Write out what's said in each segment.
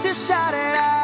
to shout it out.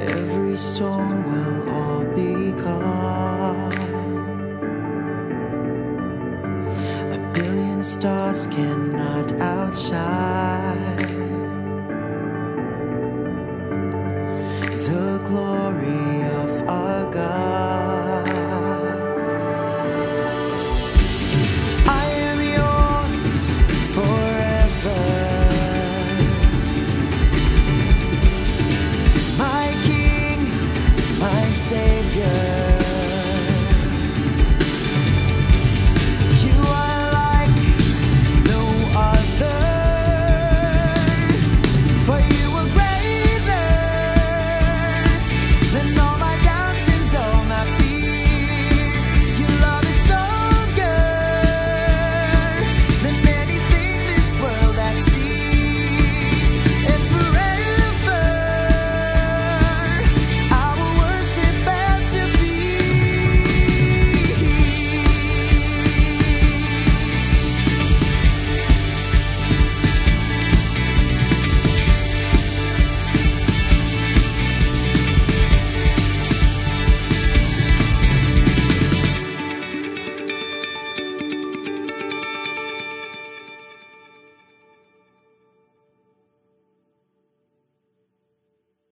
Every storm will all be calm. A billion stars cannot outshine the glory.